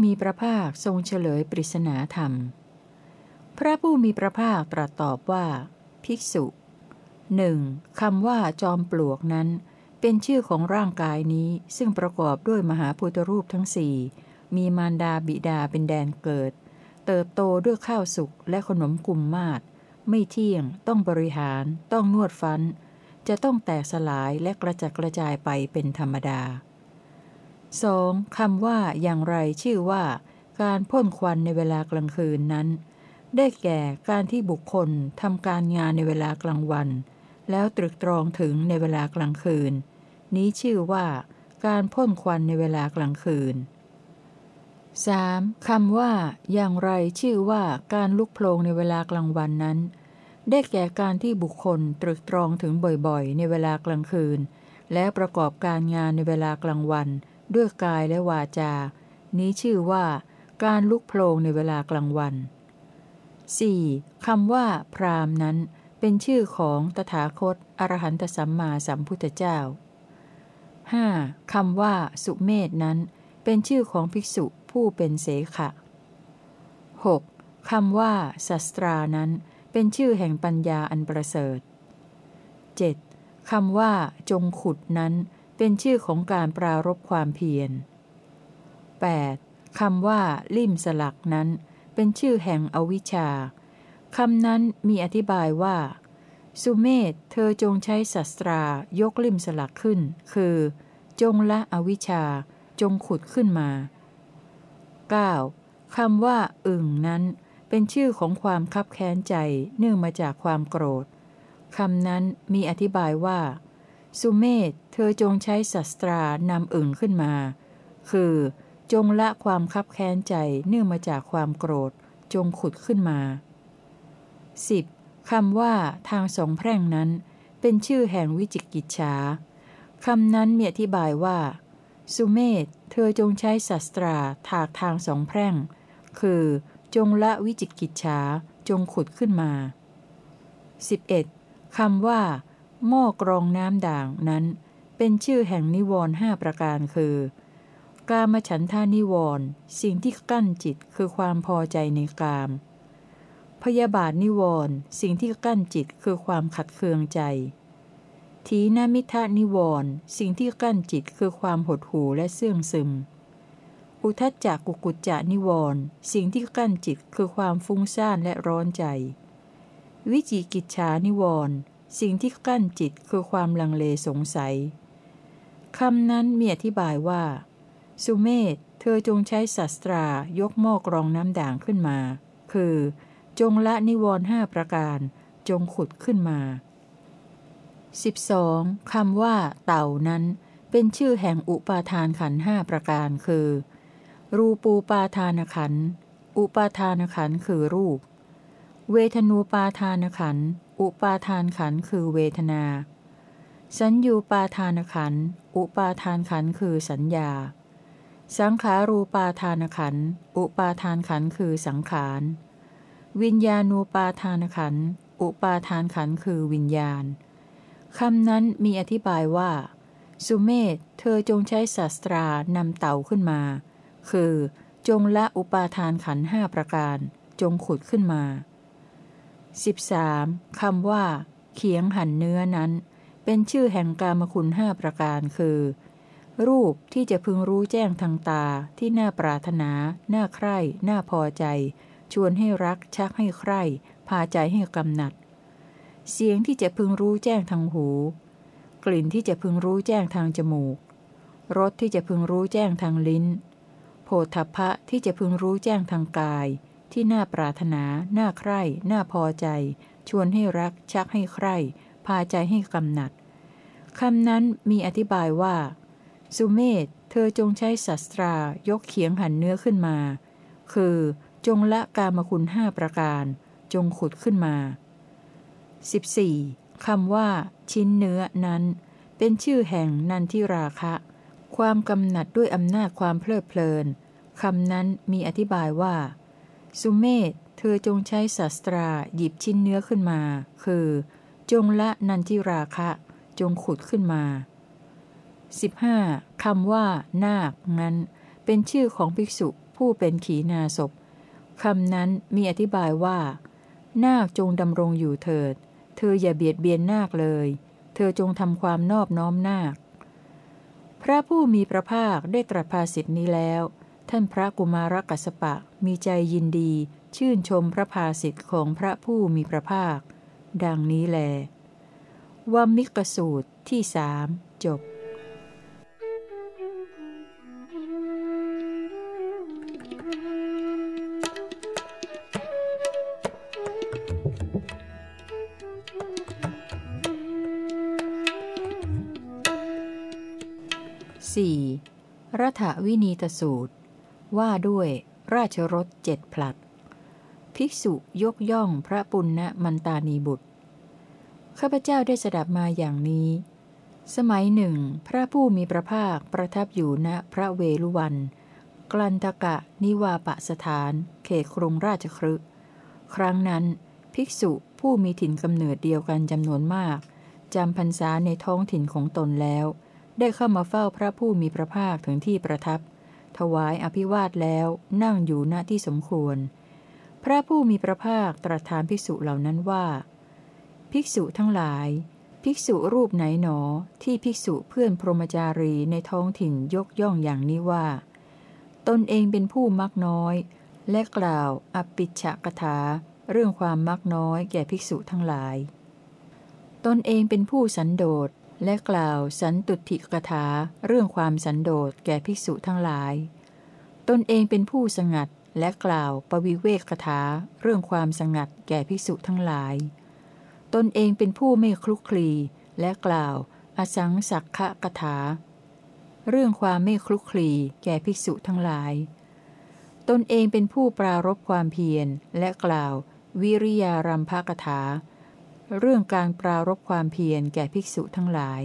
้มีพระภาคทรงเฉลยปริศนาธรรม พระผู้มีพระภาคตรัสตอบว่า ภิกษุหนึ่งคำว่าจอมปลวกนั้น เป็นชื่อของร่างกายนี้ซึ่งประกอบด้วยมหาพุทธรูปทั้งสี่มีมารดาบิดาเป็นแดนเกิด เติบโตด้วยข้าวสุกและขนมกุมมาศไม่เที่ยง ต้องบริหาร ต้องนวดฟัน จะต้องแตกสลายและกระจัดกระจายไปเป็นธรรมดา 2. คำว่าอย่างไรชื่อว่า การพ่นควันในเวลากลางคืนนั้น ได้แก่การที่บุคคลทำการงานในเวลากลางวัน แล้วตรึกตรองถึงในเวลากลางคืน นี้ชื่อว่า การพ่นควันในเวลากลางคืน 3. คำว่าอย่างไรชื่อว่าการลุกโพลงในเวลากลางวันนั้น ได้แก่การที่บุคคลตรึกตรองถึงบ่อยๆ ในเวลากลางคืน และประกอบการงานในเวลากลางวัน ด้วยกายและวาจา นี้ชื่อว่า การลุกโพลงในเวลากลางวัน 4. คำว่า พรามนั้น เป็นชื่อของตถาคต อรหันตสัมมาสัมพุทธเจ้า 5. คำว่า สุเมธนั้น เป็นชื่อของภิกษุผู้เป็นเสขะ 6. คำว่าสัสตรานั้น เป็นชื่อแห่งปัญญาอันประเสริฐ 7. คำว่า จงขุดนั้น เป็นชื่อของการปรารบความเพียร 8. คำว่าลิ่มสลักนั้น เป็นชื่อแห่งอวิชชาคำนั้นมีอธิบายว่า สุเมธเธอจงใช้ศัตรายกลิ่มสลักขึ้น คือ จงละอวิชชา จงขุดขึ้นมา 9. คำว่า อึ่งนั้น เป็นชื่อของความคับแค้นใจเนื่องมาจากความโกรธคำนั้นมีอธิบายว่า สุเมธเธอจงใช้ศัตรานำอึ่งขึ้นมา คือจงละความคับแค้นใจเนื่องมาจากความโกรธ จงขุดขึ้นมา 10. คำว่าทางสองแพร่งนั้น เป็นชื่อแห่งวิจิกิจฉาคำนั้นมีอธิบายว่า สุเมธเธอจงใช้ศัตราถากทางสองแพร่ง คือจงละวิจิกิจฉาจงขุดขึ้นมา 11. คำว่า หม้อกรองน้ำด่างนั้น เป็นชื่อแห่งนิวรณ์ห้าประการคือ กามฉันทานิวรณ์สิ่งที่กั้นจิตคือความพอใจในกาม พยาบาทนิวรณ์สิ่งที่กั้นจิตคือความขัดเคืองใจ ทีนามิทานิวรณ์สิ่งที่กั้นจิตคือความหดหู่และเสื่องซึม อุทจจักกุกุจจานิวรณ์สิ่งที่กั้นจิตคือความฟุ้งซ่านและร้อนใจ วิจิกิจฉานิวรณ์ สิ่งที่กั้นจิตคือความลังเลสงสัยคำนั้นมีอธิบายว่า สุเมธเธอจงใช้ศัตรายกหม้อกรองน้ำด่างขึ้นมา คือ จงละนิวรณ์ห้าประการ จงขุดขึ้นมา 12. คำว่า เต่านั้น เป็นชื่อแห่งอุปาทานขันห้าประการคือ รูปูปาทานขัน อุปาทานขันคือรูป เวทนูปาทานขัน อุปาทานขันคือเวทนา สัญญูปาทานขัน อุปาทานขันคือสัญญา สังขารูปาทานขัน อุปาทานขันคือสังขาร วิญญาณูปาทานขัน อุปาทานขันคือวิญญาณ คำนั้นมีอธิบายว่า สุเมธเธอจงใช้ศาสตรานำเต่าขึ้นมา คือ จงละอุปาทานขันห้าประการ จงขุดขึ้นมา 13. คำว่า เขียงหั่นเนื้อนั้น เป็นชื่อแห่งกามคุณห้าประการคือ รูปที่จะพึงรู้แจ้งทางตาที่น่าปรารถนา น่าใคร่ น่าพอใจ ชวนให้รักชักให้ใคร่ พาใจให้กำหนัด เสียงที่จะพึงรู้แจ้งทางหู กลิ่นที่จะพึงรู้แจ้งทางจมูกรสที่จะพึงรู้แจ้งทางลิ้น โผฏฐัพพะที่จะพึงรู้แจ้งทางกาย ที่น่าปรารถนา น่าใคร่ น่าพอใจ ชวนให้รัก ชักให้ใคร่ พาใจให้กำหนัดคำนั้นมีอธิบายว่า สุเมธ เธอจงใช้ศัตรายกเขียงหั่นเนื้อขึ้นมา คือจงละกามคุณห้าประการ จงขุดขึ้นมา 14. คำว่า ชิ้นเนื้อนั้น เป็นชื่อแห่งนันทิราคะ ความกำหนัดด้วยอำนาจความเพลิดเพลินคำนั้นมีอธิบายว่า สุเมธเธอจงใช้ศัตราหยิบชิ้นเนื้อขึ้นมา คือ จงละนันทิราคะ จงขุดขึ้นมา 15. คำว่า นาคนั้นเป็เป็นชื่อของภิกษุผู้เป็นขีณาศพคำนั้นมีอธิบายว่า นาคจงดำรงอยู่เถิด เธออย่าเบียดเบียนนาคเลย เธอจงทำความนอบน้อมนาค พระผู้มีพระภาคได้ตรัสภาสิทธินี้แล้ว ท่านพระกุมารกัสปะมีใจยินดี ชื่นชมพระภาสิทธิ์ของพระผู้มีพระภาค ดังนี้แลวัมมิกสูตรที่สามจบ 4. รัฐวินีตสูตร ว่าด้วยราชรถเจ็ดผลัด ภิกษุยกย่องพระปุณณมันตานีบุตร ข้าพเจ้าได้สดับมาอย่างนี้ สมัยหนึ่ง พระผู้มีพระภาคประทับอยู่ณพระเวลุวัน กลันตกะนิวาปสถาน เขตกรุงราชครึครั้งนั้น ภิกษุผู้มีถิ่นกำเนิดเดียวกันจำนวนมากจำพรรษาในท้องถิ่นของตนแล้ว ได้เข้ามาเฝ้าพระผู้มีพระภาคถึงที่ประทับ ถวายอภิวาทแล้วนั่งอยู่ณที่สมควร พระผู้มีพระภาคตรัสถามภิกษุเหล่านั้นว่า ภิกษุทั้งหลาย ภิกษุรูปไหนหนอที่ภิกษุเพื่อนพรหมจารีในท้องถิ่นยกย่องอย่างนี้ว่า ตนเองเป็นผู้มักน้อย และกล่าวอปิชกถา เรื่องความมักน้อยแก่ภิกษุทั้งหลาย ตนเองเป็นผู้สันโดษ และกล่าวสันตุติกถาเรื่องความสันโดษแก่ภิกษุทั้งหลาย ตนเองเป็นผู้สงัดและกล่าวปวิเวกถาเรื่องความสงัดแก่ภิกษุทั้งหลาย ตนเองเป็นผู้ไม่คลุกคลีและกล่าว อสังสักขะกถา เรื่องความไม่คลุกคลีแก่ภิกษุทั้งหลาย ตนเองเป็นผู้ปรารบความเพียรและกล่าว วิริยารัมภกถา เรื่องการปรารบความเพียรแก่ภิกษุทั้งหลาย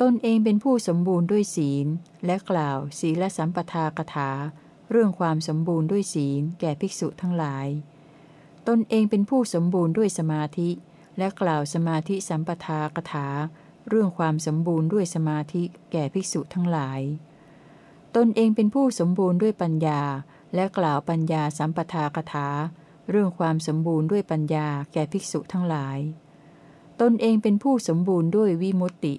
ตนเองเป็นผู้สมบูรณ์ด้วยศีล และกล่าวศีลสัมปทากถา เรื่องความสมบูรณ์ด้วยศีล แก่ภิกษุทั้งหลาย ตนเองเป็นผู้สมบูรณ์ด้วยสมาธิ และกล่าวสมาธิสัมปทากถา เรื่องความสมบูรณ์ด้วยสมาธิ แก่ภิกษุทั้งหลาย ตนเองเป็นผู้สมบูรณ์ด้วยปัญญา และกล่าวปัญญาสัมปทากถา เรื่องความสมบูรณ์ด้วยปัญญาแก่ภิกษุทั้งหลาย ตนเองเป็นผู้สมบูรณ์ด้วยวิมุตติ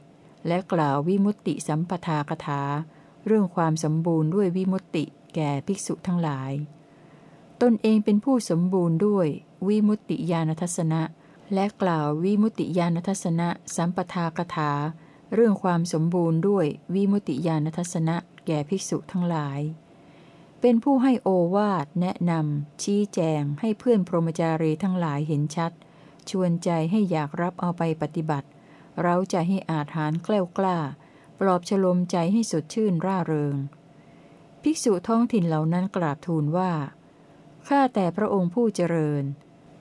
และกล่าววิมุตติสัมปทากถา เรื่องความสมบูรณ์ด้วยวิมุตติแก่ภิกษุทั้งหลาย ตนเองเป็นผู้สมบูรณ์ด้วยวิมุตติญาณทัศนะ และกล่าววิมุตติญาณทัศนะสัมปทากถา เรื่องความสมบูรณ์ด้วยวิมุตติญาณทัศนะแก่ภิกษุทั้งหลาย เป็นผู้ให้โอวาทแนะนำชี้แจงให้เพื่อนพรหมจารีทั้งหลายเห็นชัด ชวนใจให้อยากรับเอาไปปฏิบัติ เราจะให้อาถานแกล้วกล้า ปลอบฉลมใจให้สดชื่นร่าเริง ภิกษุท้องถิ่นเหล่านั้นกราบทูลว่า ข้าแต่พระองค์ผู้เจริญ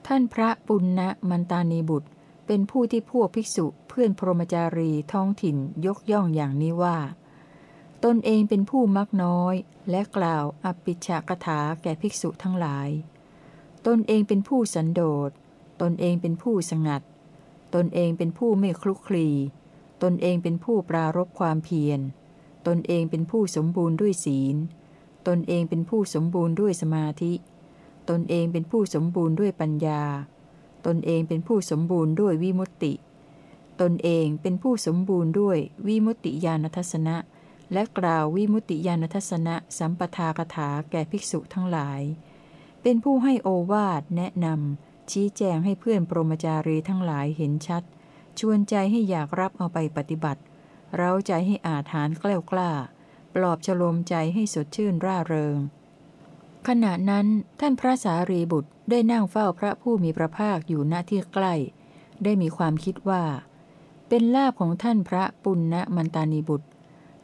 ท่านพระปุณณมันตานีบุตร เป็นผู้ที่พวกภิกษุเพื่อนพรหมจารีท้องถิ่นยกย่องอย่างนี้ว่า ตนเองเป็นผู้มักน้อย และกล่าวอปิชากถาแก่ภิกษุทั้งหลาย ตนเองเป็นผู้สันโดษ ตนเองเป็นผู้สงัด ตนเองเป็นผู้ไม่คลุกคลี ตนเองเป็นผู้ปรารบความเพียร ตนเองเป็นผู้สมบูรณ์ด้วยศีล ตนเองเป็นผู้สมบูรณ์ด้วยสมาธิ ตนเองเป็นผู้สมบูรณ์ด้วยปัญญา ตนเองเป็นผู้สมบูรณ์ด้วยวิมุตติ ตนเองเป็นผู้สมบูรณ์ด้วยวิมุตติญาณทัศนะ และกล่าววิมุติญาณทัศนะสัมปทากถาแก่ภิกษุทั้งหลาย เป็นผู้ให้โอวาทแนะนำชี้แจงให้เพื่อนปรมจารีทั้งหลายเห็นชัด ชวนใจให้อยากรับเอาไปปฏิบัติ เราใจให้อาถานกล้วกล้า ปลอบฉลมใจให้สดชื่นร่าเริง ขณะนั้นท่านพระสารีบุตรได้นั่งเฝ้าพระผู้มีพระภาคอยู่ณที่ใกล้ ได้มีความคิดว่า เป็นลาบของท่านพระปุณณมันตานีบุตร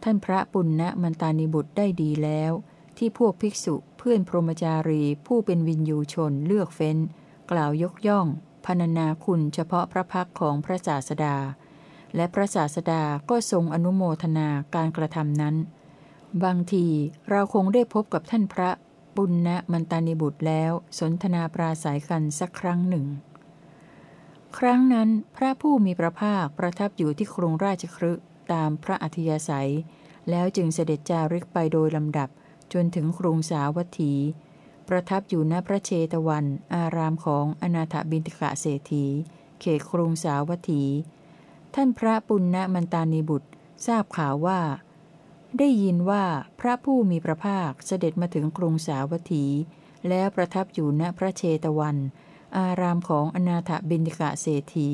ท่านพระปุณณมันตานิบุตรได้ดีแล้ว ที่พวกภิกษุเพื่อนพรหมจารีผู้เป็นวินยูชนเลือกเฟ้น กล่าวยกย่องพรรณนาคุณเฉพาะพระพักของพระศาสดา และพระศาสดาก็ทรงอนุโมทนาการกระทำนั้น บางทีเราคงได้พบกับท่านพระปุณณมันตานิบุตรแล้วสนทนาปราศัยกันสักครั้งหนึ่ง ครั้งนั้นพระผู้มีพระภาคประทับอยู่ที่ครุงราชครึตามพระอัธยาศัย แล้วจึงเสด็จจาริกไปโดยลำดับจนถึงกรุงสาวัตถี ประทับอยู่ณพระเชตวัน อารามของอนาถบินติกะเศรษฐี เขตกรุงสาวัตถี ท่านพระปุณณมันตานีบุตรทราบข่าวว่า ได้ยินว่าพระผู้มีพระภาคเสด็จมาถึงกรุงสาวัตถี แล้วประทับอยู่ณพระเชตวัน อารามของอนาถบินติกะเศรษฐี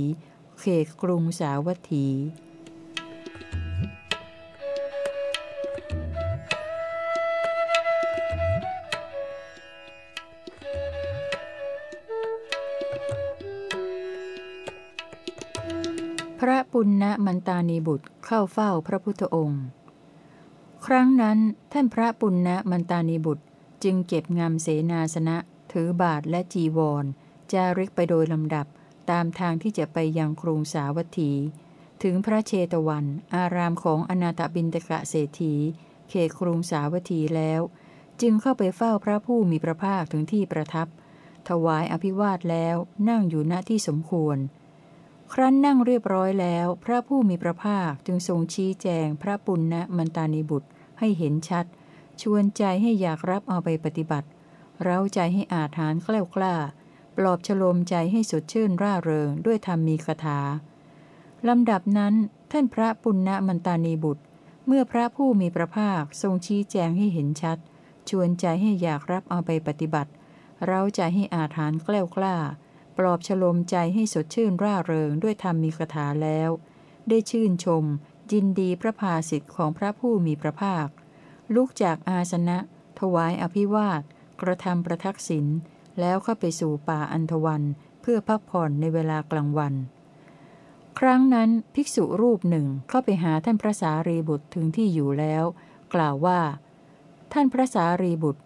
เขตกรุงสาวัตถี ปุณณมันตานีบุตรเข้าเฝ้าพระพุทธองค์ ครั้งนั้นท่านพระปุณณมันตานีบุตรจึงเก็บงามเสนาสนะ ถือบาทและจีวร จาริกไปโดยลำดับตามทางที่จะไปยังกรุงสาวัตถี ถึงพระเชตวัน อารามของอนาถบินตกะเศรษฐี เขตกรุงสาวัตถีแล้ว จึงเข้าไปเฝ้าพระผู้มีพระภาคถึงที่ประทับ ถวายอภิวาทแล้วนั่งอยู่ณที่สมควร ครั้นนั่งเรียบร้อยแล้ว พระผู้มีพระภาคจึงทรงชี้แจงพระปุณณมันตานิบุตรให้เห็นชัด ชวนใจให้อยากรับเอาไปปฏิบัติ เร้าใจให้อาถานแกล้วกล้า ปลอบฉลมใจให้สดชื่นร่าเริงด้วยธรรมมีคาถาลำดับนั้น ท่านพระปุณณมันตานีบุตร เมื่อพระผู้มีพระภาคทรงชี้แจงให้เห็นชัด ชวนใจให้อยากรับเอาไปปฏิบัติ เร้าใจให้อาถานแกล้วกล้า ปลอบฉลมใจให้สดชื่นร่าเริงด้วยธรรมมีคาถาแล้ว ได้ชื่นชม ยินดีพระภาสิทธิ์ของพระผู้มีพระภาค ลุกจากอาสนะ ถวายอภิวาท กระทำประทักษิณแล้วเข้าไปสู่ป่าอันทวันเพื่อพักผ่อนในเวลากลางวัน ครั้งนั้นภิกษุรูปหนึ่งเข้าไปหาท่านพระสารีบุตรถึงที่อยู่แล้ว กล่าวว่า ท่านพระสารีบุตร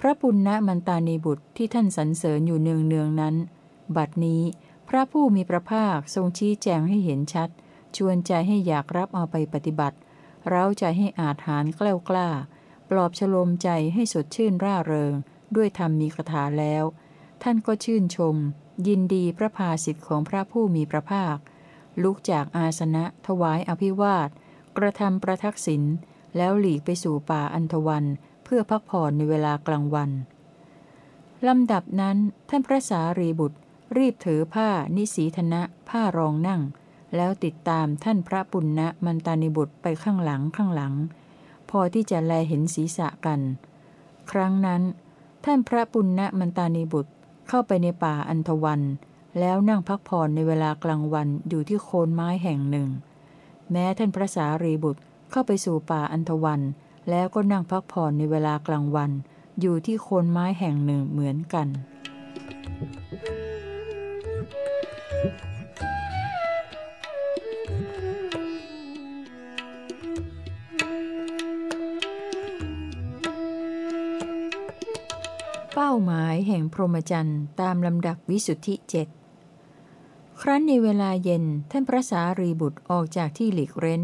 พระปุณณมันตานีบุตรที่ท่านสรรเสริญอยู่เนืองเนืองนั้น บัดนี้ พระผู้มีพระภาคทรงชี้แจงให้เห็นชัด ชวนใจให้อยากรับเอาไปปฏิบัติ เร้าใจให้อาจหารกล้ากล้า ปลอบฉลมใจให้สดชื่นร่าเริง ด้วยธรรมมีคาถาแล้ว ท่านก็ชื่นชม ยินดีพระภาสิทธิ์ของพระผู้มีพระภาค ลุกจากอาสนะถวายอภิวาท กระทำประทักษิณแล้วหลีกไปสู่ป่าอันทวัน เพื่อพักผ่อนในเวลากลางวันลำดับนั้นท่านพระสารีบุตร รีบถือผ้านิสีธนะผ้ารองนั่ง แล้วติดตามท่านพระปุณณมันตานิบุตรไปข้างหลังข้างหลัง พอที่จะแลเห็นศีรษะกัน ครั้งนั้น ท่านพระปุณณมันตานิบุตรเข้าไปในป่าอันทวัน แล้วนั่งพักผ่อนในเวลากลางวันอยู่ที่โคนไม้แห่งหนึ่ง แม้ท่านพระสารีบุตรเข้าไปสู่ป่าอันทวัน แล้วก็นั่งพักผ่อนในเวลากลางวัน อยู่ที่โคนไม้แห่งหนึ่งเหมือนกัน Thank you. เป้าหมายแห่งพรหมจรรย์ตามลำดับวิสุทธิเจ็ดครั้นในเวลาเย็นท่านพระสารีบุตรออกจากที่หลีกเร้น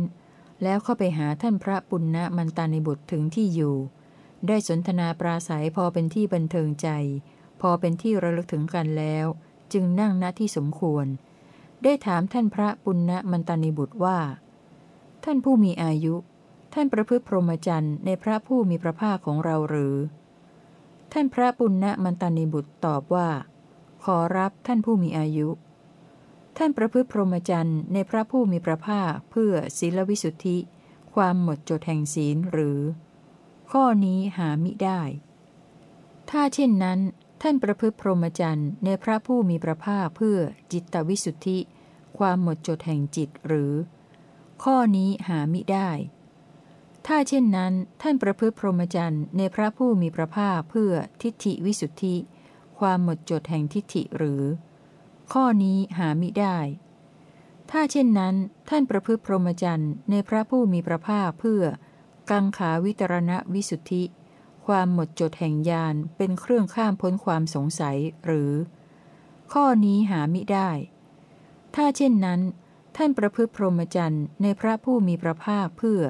แล้วเข้าไปหาท่านพระปุณณมันตานิบุตรถึงที่อยู่ ได้สนทนาปราศัยพอเป็นที่บันเทิงใจ พอเป็นที่ระลึกถึงกันแล้ว จึงนั่งณที่สมควร ได้ถามท่านพระปุณณมันตานิบุตรว่า ท่านผู้มีอายุ ท่านประพฤติพรหมจรรย์ในพระผู้มีพระภาคของเราหรือ ท่านพระปุณณมันตานิบุตรตอบว่า ขอรับท่านผู้มีอายุ ท่านประพฤติพรหมจรรย์ในพระผู้มีพระภาคเพื่อศีลวิสุทธิ ความหมดจดแห่งศีลหรือ ข้อนี้หามิได้ ถ้าเช่นนั้น ท่านประพฤติพรหมจรรย์ในพระผู้มีพระภาคเพื่อจิตวิสุทธิ ความหมดจดแห่งจิตหรือ ข้อนี้หามิได้ ถ้าเช่นนั้น ท่านประพฤติพรหมจรรย์ในพระผู้มีพระภาคเพื่อทิฏฐิวิสุทธิ ความหมดจดแห่งทิฏฐิหรือ ข้อนี้หามิได้ ถ้าเช่นนั้น ท่านประพฤติพรหมจรรย์ในพระผู้มีพระภาคเพื่อกังขาวิตรณวิสุทธิ ความหมดจดแห่งญาณเป็นเครื่องข้ามพ้นความสงสัยหรือ ข้อนี้หามิได้ ถ้าเช่นนั้น ท่านประพฤติพรหมจรรย์ในพระผู้มีพระภาคเพื่อ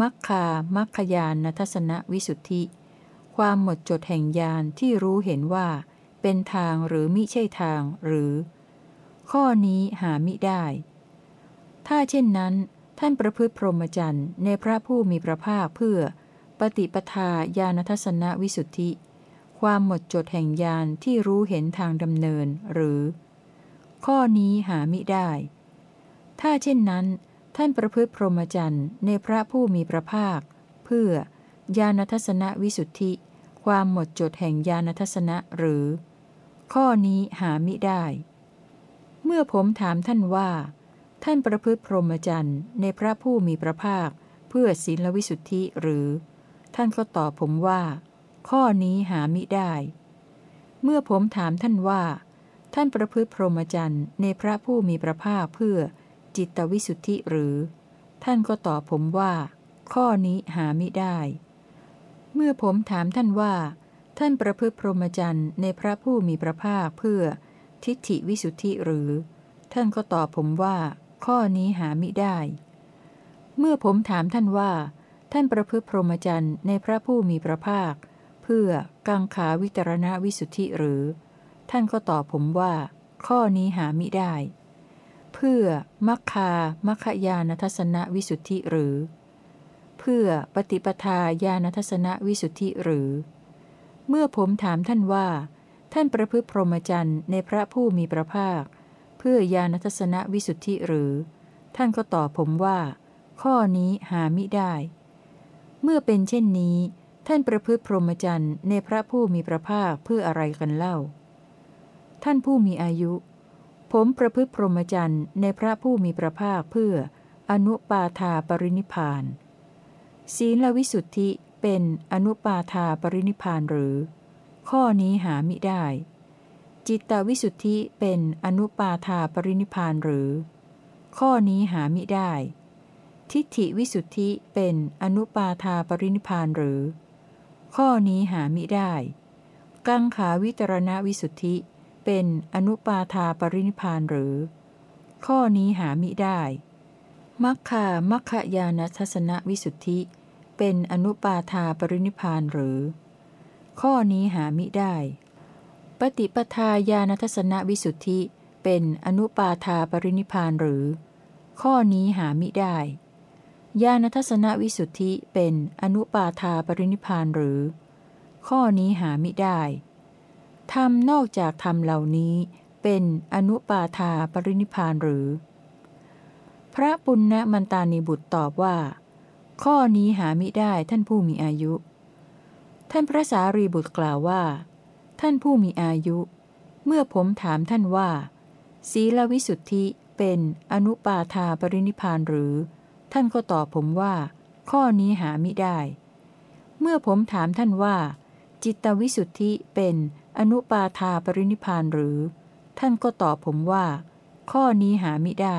มัคคามัคคยานนทัศนวิสุทธิ ความหมดจดแห่งญาณที่รู้เห็นว่า เป็นทางหรือมิใช่ทางหรือ ข้อนี้หามิได้ ถ้าเช่นนั้น ท่านประพฤติพรหมจรรย์ในพระผู้มีพระภาคเพื่อ ปฏิปทาญาณทัศนวิสุทธิ ความหมดจดแห่งญาณที่รู้เห็นทางดำเนิน หรือ ข้อนี้หามิได้ ถ้าเช่นนั้น ท่านประพฤติพรหมจรรย์ในพระผู้มีพระภาค เพื่อญาณทัศนวิสุทธิ ความหมดจดแห่งญาณทัศนะหรือ ข้อนี้หามิได้ เมื่อผมถามท่านว่า ท่านประพฤติพรหมจรรย์ในพระผู้มีพระภาค เพื่อศีลวิสุทธิหรือ ท่านก็ตอบผมว่า ข้อนี้หามิได้ เมื่อผมถามท่านว่า ท่านประพฤติพรหมจรรย์ในพระผู้มีพระภาคเพื่อจิตวิสุทธิหรือ ท่านก็ตอบผมว่า ข้อนี้หามิได้ เมื่อผมถามท่านว่า ท่านประพฤติพรหมจรรย์ในพระผู้มีพระภาคเพื่อทิฏฐิวิสุทธิหรือ ท่านก็ตอบผมว่า ข้อนี้หามิได้ เมื่อผมถามท่านว่า ท่านประพฤติพรหมจรรย์ในพระผู้มีพระภาค เพื่อกังขาวิตรณวิสุทธิหรือ ท่านก็ตอบผมว่า ข้อนี้หามิได้ เพื่อมัคคามัคคยานทัศนวิสุทธิหรือ เพื่อปฏิปทาญาณทัศนวิสุทธิหรือ เมื่อผมถามท่านว่า ท่านประพฤติพรหมจรรย์ในพระผู้มีพระภาค เพื่อญาณทัศนวิสุทธิหรือ ท่านก็ตอบผมว่า ข้อนี้หามิได้ เมื่อเป็นเช่นนี้ ท่านประพฤติพรหมจรรย์ในพระผู้มีพระภาคเพื่ออะไรกันเล่า ท่านผู้มีอายุ ผมประพฤติพรหมจรรย์ในพระผู้มีพระภาคเพื่ออนุปาทาปรินิพานศีลวิสุทธิเป็นอนุปาทาปรินิพานหรือ ข้อนี้หามิได้ จิตตวิสุทธิเป็นอนุปาทาปรินิพพานหรือ ข้อนี้หามิได้ ทิฏฐิวิสุทธิเป็นอนุปาทาปรินิพานหรือ ข้อนี้หามิได้ กังขาวิตรณวิสุทธิเป็นอนุปาทาปรินิพานหรือ ข้อนี้หามิได้มัคคามัคคยานทัศนวิสุทธิ เป็นอนุปาทาปรินิพานหรือ ข้อนี้หามิได้ ปฏิปทาญาณทัศนวิสุทธิเป็นอนุปาทาปรินิพานหรือ ข้อนี้หามิได้ ญาณทัศนวิสุทธิเป็นอนุปาทาปรินิพานหรือ ข้อนี้หามิได้ธรรมนอกจากธรรมเหล่านี้เป็นอนุปาทาปรินิพานหรือ พระปุณณมันตานีบุตรตอบว่า ข้อนี้หามิได้ท่านผู้มีอายุ ท่านพระสารีบุตรกล่าวว่า ท่านผู้มีอายุ เมื่อผมถามท่านว่า ศีลวิสุทธิเป็นอนุปาทาปรินิพานหรือ ท่านก็ตอบผมว่า ข้อนี้หามิได้ เมื่อผมถามท่านว่า จิตวิสุทธิเป็นอนุปาทาปรินิพานหรือ ท่านก็ตอบผมว่า ข้อนี้หามิได้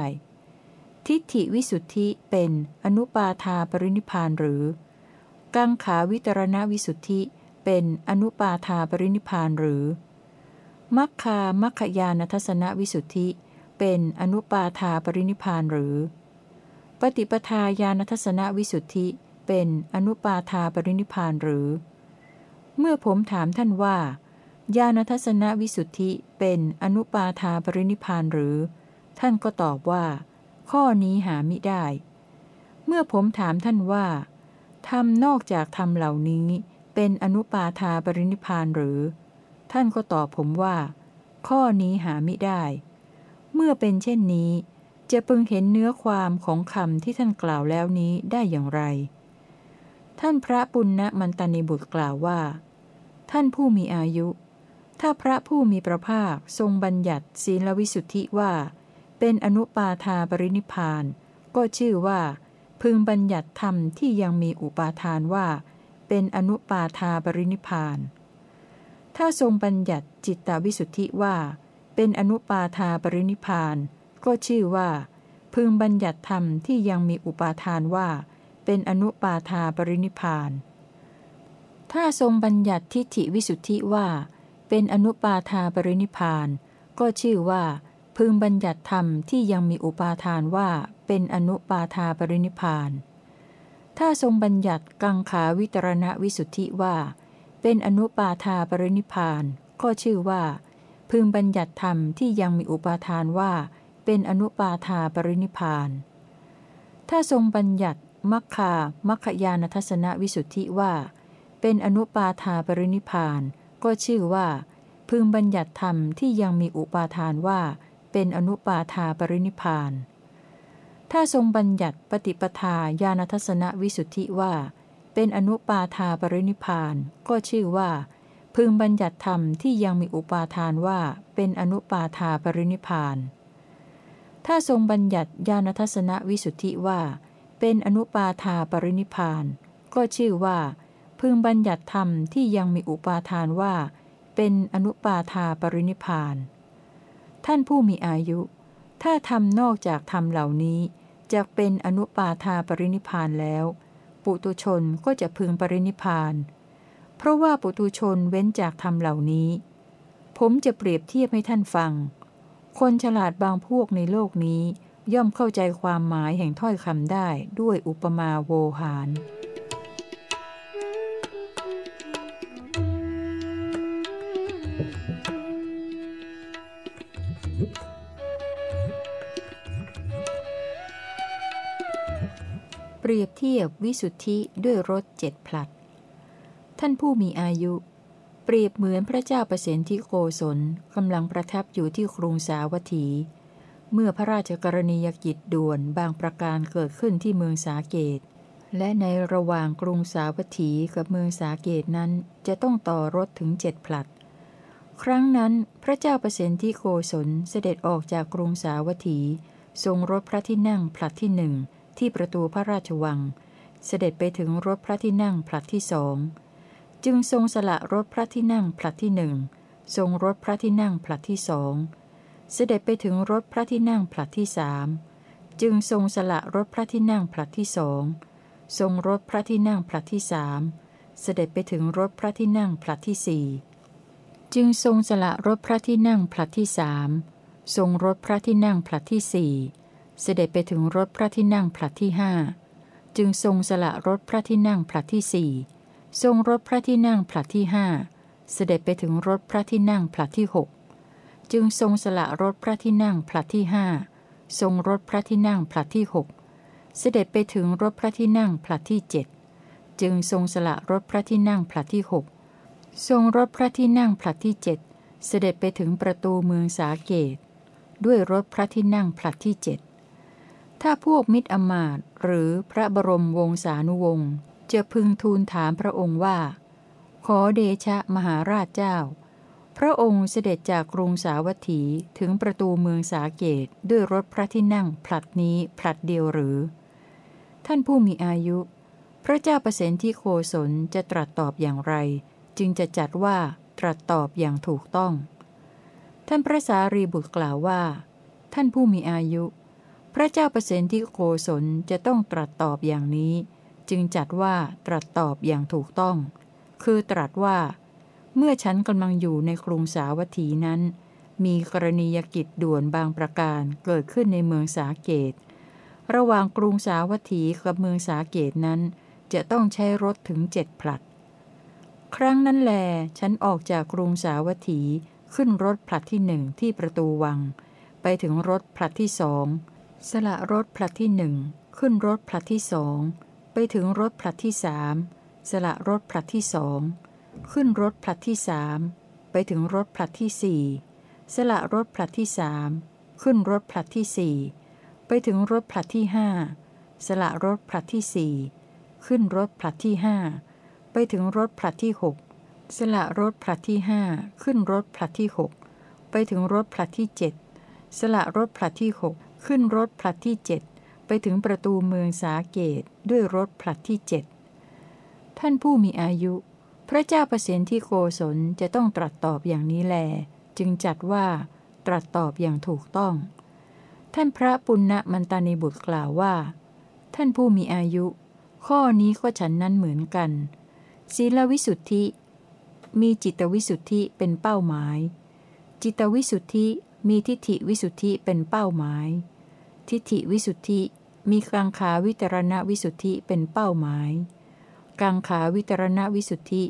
ทิฏฐิวิสุทธิเป็นอนุปาทาปรินิพานหรือ กังขาวิตรณวิสุทธิเป็นอนุปาทาปรินิพานหรือมัคคามัคคยานทัศนวิสุทธิ เป็นอนุปาทาปรินิพานหรือ ปฏิปทาญาณทัศนวิสุทธิเป็นอนุปาทาปรินิพานหรือ เมื่อผมถามท่านว่า ญาณทัศนวิสุทธิเป็นอนุปาทาปรินิพานหรือ ท่านก็ตอบว่า ข้อนี้หามิได้ เมื่อผมถามท่านว่าธรรมนอกจากธรรมเหล่านี้เป็นอนุปาทาปรินิพานหรือ ท่านก็ตอบผมว่า ข้อนี้หามิได้ เมื่อเป็นเช่นนี้ จะพึงเห็นเนื้อความของคำที่ท่านกล่าวแล้วนี้ได้อย่างไร ท่านพระปุณณมันตานิบุตรกล่าวว่า ท่านผู้มีอายุ ถ้าพระผู้มีพระภาคทรงบัญญัติศีลวิสุทธิว่า เป็นอนุปาทาปรินิพาน ก็ชื่อว่า พึงบัญญัติธรรมที่ยังมีอุปาทานว่า เป็นอนุปาทาปรินิพาน ถ้าทรงบัญญัติจิตตวิสุทธิว่า เป็นอนุปาทาปรินิพาน ก็ชื่อว่า พึงบัญญัติธรรมที่ยังมีอุปาทานว่า เป็นอนุปาทาปรินิพาน ถ้าทรงบัญญัติทิฏฐิวิสุทธิว่า เป็นอนุปาทาปรินิพาน ก็ชื่อว่า พึงบัญญัติธรรมที่ยังมีอุปาทานว่าเป็นอนุปาทาปรินิพาน ถ้าทรงบัญญัติกังขาวิตรณวิสุทธิว่า เป็นอนุปาทาปรินิพาน ก็ชื่อว่า พึงบัญญัติธรรมที่ยังมีอุปาทานว่า เป็นอนุปาทาปรินิพาน ถ้าทรงบัญญัติมัคคามัคคยานทัศนวิสุทธิว่า เป็นอนุปาทาปรินิพาน ก็ชื่อว่า พึงบัญญัติธรรมที่ยังมีอุปาทานว่า เป็นอนุปาทาปรินิพาน ถ้าทรงบัญญัติปฏิปทาญาณทัศนวิสุทธิว่า เป็นอนุปาทาปรินิพาน ก็ชื่อว่า พึงบัญญัติธรรมที่ยังมีอุปาทานว่า เป็นอนุปาทาปรินิพาน ถ้าทรงบัญญัติญาณทัศนวิสุทธิว่า เป็นอนุปาทาปรินิพาน ก็ชื่อว่า พึงบัญญัติธรรมที่ยังมีอุปาทานว่า เป็นอนุปาทาปรินิพาน ท่านผู้มีอายุ ถ้าทำนอกจากธรรมเหล่านี้จะเป็นอนุปาทาปรินิพานแล้ว ปุตุชนก็จะพึงปรินิพาน เพราะว่าปุตุชนเว้นจากธรรมเหล่านี้ ผมจะเปรียบเทียบให้ท่านฟัง คนฉลาดบางพวกในโลกนี้ ย่อมเข้าใจความหมายแห่งถ้อยคำได้ด้วยอุปมาโวหารเปรียบเทียบวิสุทธิด้วยรถเจ็ดผลัด ท่านผู้มีอายุ เปรียบเหมือนพระเจ้าประสิทธิโกศลกำลังประทับอยู่ที่กรุงสาวัตถี เมื่อพระราชกรณียกิจด่วนบางประการเกิดขึ้นที่เมืองสาเกต และในระหว่างกรุงสาวัตถีกับเมืองสาเกตนั้นจะต้องต่อรถถึงเจ็ดผลัด ครั้งนั้นพระเจ้าประสิทธิโกศลเสด็จออกจากกรุงสาวัตถี ทรงรถพระที่นั่งผลัดที่หนึ่งที่ประตูพระราชวัง เสด็จไปถึงรถพระที่นั่งผลัดที่สอง จึงทรงสละรถพระที่นั่งผลัดที่หนึ่งทรงรถพระที่นั่งผลัดที่สองเสด็จไปถึงรถพระที่นั่งผลัดที่สามจึงทรงสละรถพระที่นั่งผลัดที่สองทรงรถพระที่นั่งผลัดที่สามเสด็จไปถึงรถพระที่นั่งผลัดที่สี่จึงทรงสละรถพระที่นั่งผลัดที่สามทรงรถพระที่นั่งผลัดที่สี่เสด็จไปถึงรถพระที่นั่งผลัดที่ห้าจึงทรงสละรถพระที่นั่งผลัดที่สี่ ทรงรถพระที่นั่งผลัดที่ห้าเสด็จไปถึงรถพระที่นั่งผลัดที่หกจึงทรงสละรถพระที่นั่งผลัดที่ห้าทรงรถพระที่นั่งผลัดที่หกเสด็จไปถึงรถพระที่นั่งผลัดที่เจ็ดจึงทรงสละรถพระที่นั่งผลัดที่หกทรงรถพระที่นั่งผลัดที่เจ็ดเสด็จไปถึงประตูเมืองสาเกต ด้วยรถพระที่นั่งผลัดที่เจ็ดถ้าพวกมิตรอมาตหรือพระบรมวงศานุวงศ์ จะพึงทูลถามพระองค์ว่า ขอเดชะมหาราชเจ้า พระองค์เสด็จจากกรุงสาวัตถีถึงประตูเมืองสาเกตด้วยรถพระที่นั่งผลัดนี้ผลัดเดียวหรือ ท่านผู้มีอายุ พระเจ้าประสิทธิโคศลจะตรัสตอบอย่างไร จึงจะจัดว่าตรัสตอบอย่างถูกต้อง ท่านพระสารีบุตรกล่าวว่า ท่านผู้มีอายุ พระเจ้าประสิทธิโคศลจะต้องตรัสตอบอย่างนี้ จึงจัดว่าตรัสตอบอย่างถูกต้อง คือตรัสว่า เมื่อฉันกำลังอยู่ในกรุงสาวัตถีนั้น มีกรณียกิจด่วนบางประการเกิดขึ้นในเมืองสาเกต ระหว่างกรุงสาวัตถีกับเมืองสาเกตนั้น จะต้องใช้รถถึงเจ็ดผลัด ครั้งนั้นแล ฉันออกจากกรุงสาวัตถีขึ้นรถผลัดที่หนึ่งที่ประตูวัง ไปถึงรถผลัดที่สองสละรถผลัดที่หนึ่งขึ้นรถผลัดที่สอง ไปถึงรถผลัดที่สามสละรถผลัดที่สองขึ้นรถผลัดที่สามไปถึงรถผลัดที่สี่สละรถผลัดที่สามขึ้นรถผลัดที่สี่ไปถึงรถผลัดที่ห้าสละรถผลัดที่สี่ขึ้นรถผลัดที่ห้าไปถึงรถผลัดที่หกสละรถผลัดที่ห้าขึ้นรถผลัดที่หกไปถึงรถผลัดที่เจ็ดสละรถผลัดที่หกขึ้นรถผลัดที่เจ็ด ไปถึงประตูเมืองสาเกตด้วยรถผลัดที่เจ็ดท่านผู้มีอายุ พระเจ้าประสิทธิโกศลจะต้องตรัสตอบอย่างนี้แล จึงจัดว่าตรัสตอบอย่างถูกต้อง ท่านพระปุณณมันตานิบุตรกล่าวว่า ท่านผู้มีอายุ ข้อนี้ก็ฉันนั้นเหมือนกัน ศีลวิสุทธิ มีจิตวิสุทธิเป็นเป้าหมาย จิตวิสุทธิมีทิฏฐิวิสุทธิเป็นเป้าหมาย ทิฏฐิวิสุทธิ มีกังขาวิตรณวิสุทธิเป็นเป้าหมาย กังขาวิตรณวิสุทธิ